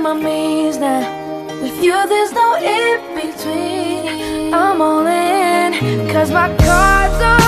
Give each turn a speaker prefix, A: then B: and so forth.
A: My amazed that with you there's no in between. I'm all in, cause my cards are.